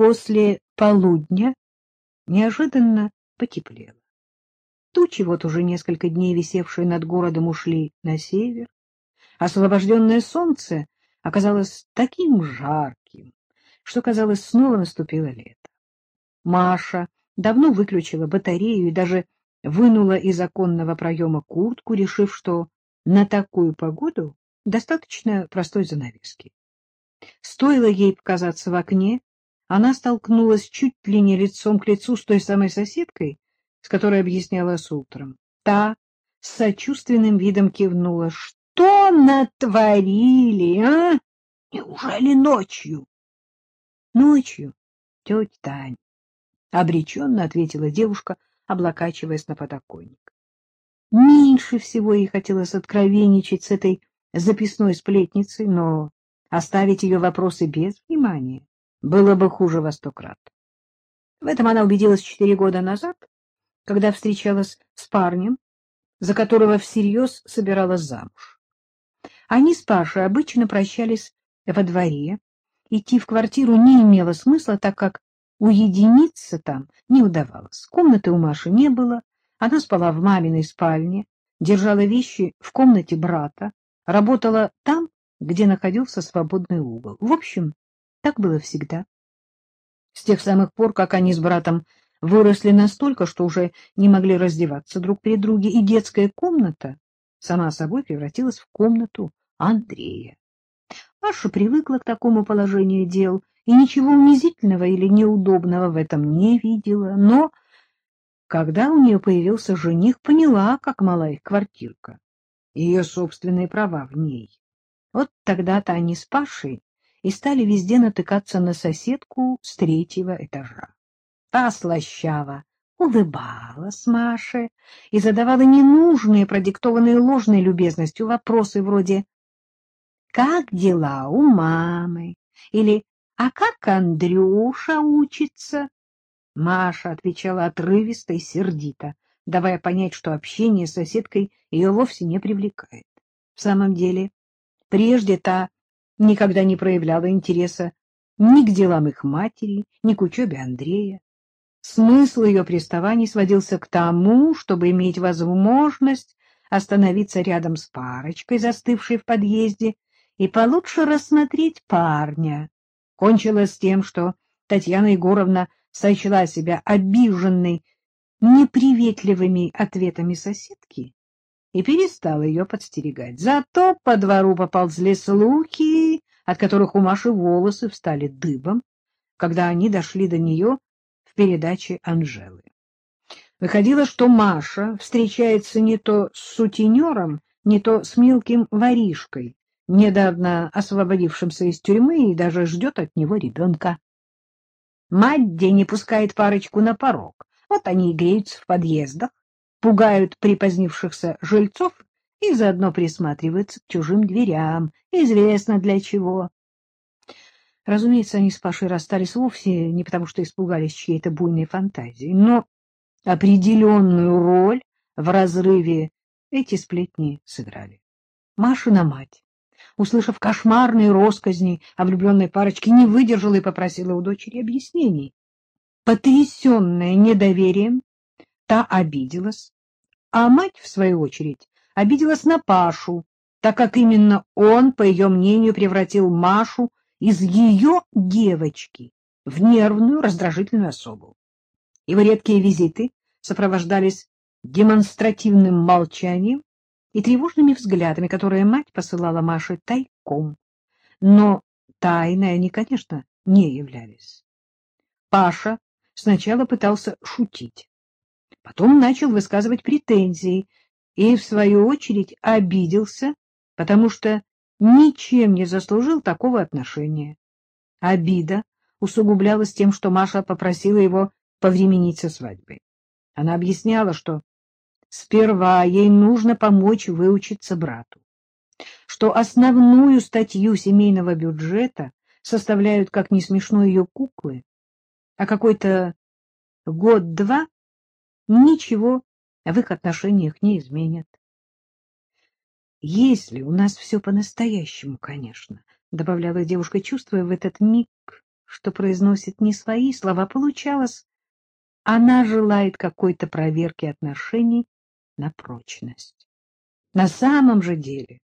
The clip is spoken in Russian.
после полудня неожиданно потеплело. Тучи, вот уже несколько дней висевшие над городом, ушли на север. Освобожденное солнце оказалось таким жарким, что, казалось, снова наступило лето. Маша давно выключила батарею и даже вынула из оконного проема куртку, решив, что на такую погоду достаточно простой занавески. Стоило ей показаться в окне, она столкнулась чуть ли не лицом к лицу с той самой соседкой, с которой объяснялась утром. Та с сочувственным видом кивнула. — Что натворили, а? Неужели ночью? — Ночью, тетя Тань, — обреченно ответила девушка, облокачиваясь на подоконник. Меньше всего ей хотелось откровенничать с этой записной сплетницей, но оставить ее вопросы без внимания было бы хуже во сто крат. В этом она убедилась четыре года назад, когда встречалась с парнем, за которого всерьез собиралась замуж. Они с Пашей обычно прощались во дворе. Идти в квартиру не имело смысла, так как уединиться там не удавалось. Комнаты у Маши не было, она спала в маминой спальне, держала вещи в комнате брата, работала там, где находился свободный угол. В общем, так было всегда. С тех самых пор, как они с братом выросли настолько, что уже не могли раздеваться друг перед другом, и детская комната сама собой превратилась в комнату Андрея. Маша привыкла к такому положению дел и ничего унизительного или неудобного в этом не видела, но когда у нее появился жених, поняла, как мала их квартирка, ее собственные права в ней. Вот тогда-то они с Пашей и стали везде натыкаться на соседку с третьего этажа. Та слащава улыбалась Маше и задавала ненужные, продиктованные ложной любезностью вопросы вроде «Как дела у мамы?» или «А как Андрюша учится?» Маша отвечала отрывисто и сердито, давая понять, что общение с соседкой ее вовсе не привлекает. В самом деле, прежде та никогда не проявляла интереса ни к делам их матери, ни к учебе Андрея. Смысл ее приставаний сводился к тому, чтобы иметь возможность остановиться рядом с парочкой, застывшей в подъезде, и получше рассмотреть парня. Кончилось тем, что Татьяна Егоровна сочла себя обиженной неприветливыми ответами соседки и перестала ее подстерегать. Зато по двору поползли слухи, от которых у Маши волосы встали дыбом, когда они дошли до нее в передаче Анжелы. Выходило, что Маша встречается не то с сутенером, не то с мелким воришкой, недавно освободившимся из тюрьмы, и даже ждет от него ребенка. Мать день не пускает парочку на порог. Вот они и греются в подъездах, пугают припозднившихся жильцов и заодно присматриваются к чужим дверям, известно для чего. Разумеется, они с Пашей расстались вовсе не потому, что испугались чьей-то буйной фантазии, но определенную роль в разрыве эти сплетни сыграли. Машина мать, услышав кошмарные росказни о влюбленной парочке, не выдержала и попросила у дочери объяснений. Потрясенная недоверием, та обиделась, а мать, в свою очередь, обиделась на Пашу, так как именно он, по ее мнению, превратил Машу из ее девочки в нервную, раздражительную особу. Его редкие визиты сопровождались демонстративным молчанием и тревожными взглядами, которые мать посылала Маше тайком. Но тайной они, конечно, не являлись. Паша сначала пытался шутить, потом начал высказывать претензии и, в свою очередь, обиделся, потому что ничем не заслужил такого отношения. Обида усугублялась тем, что Маша попросила его повременить со свадьбой. Она объясняла, что сперва ей нужно помочь выучиться брату, что основную статью семейного бюджета составляют, как не смешно, ее куклы, а какой-то год-два ничего в их отношениях не изменят. Если у нас все по-настоящему, конечно, — добавляла девушка, чувствуя в этот миг, что произносит не свои слова. Получалось, она желает какой-то проверки отношений на прочность. На самом же деле